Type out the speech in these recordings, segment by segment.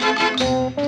Música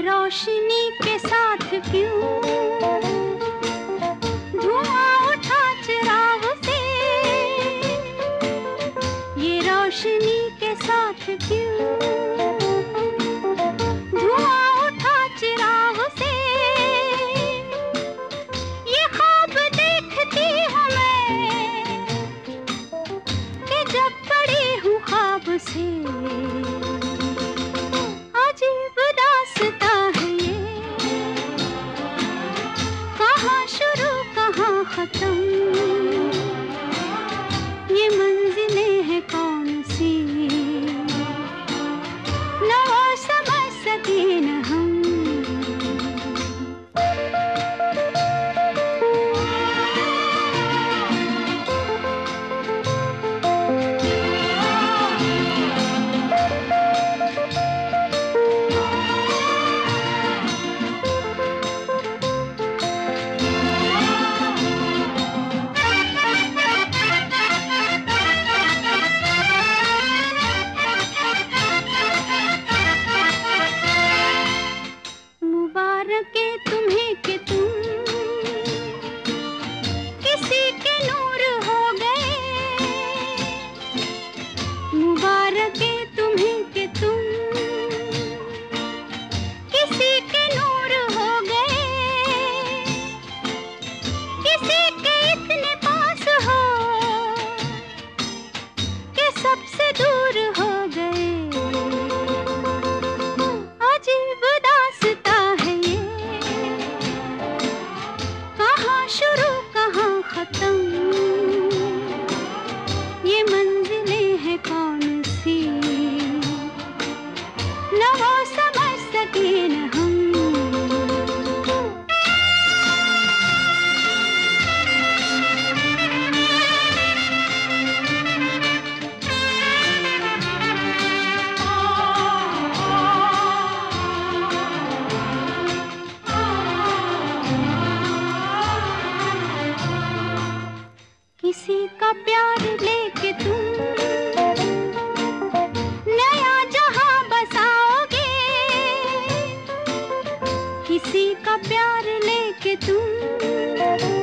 रोशनी के साथ क्यों? धुआँ उठा चिराग से। ये रोशनी के साथ क्यों? shoot का प्यार लेके तुम।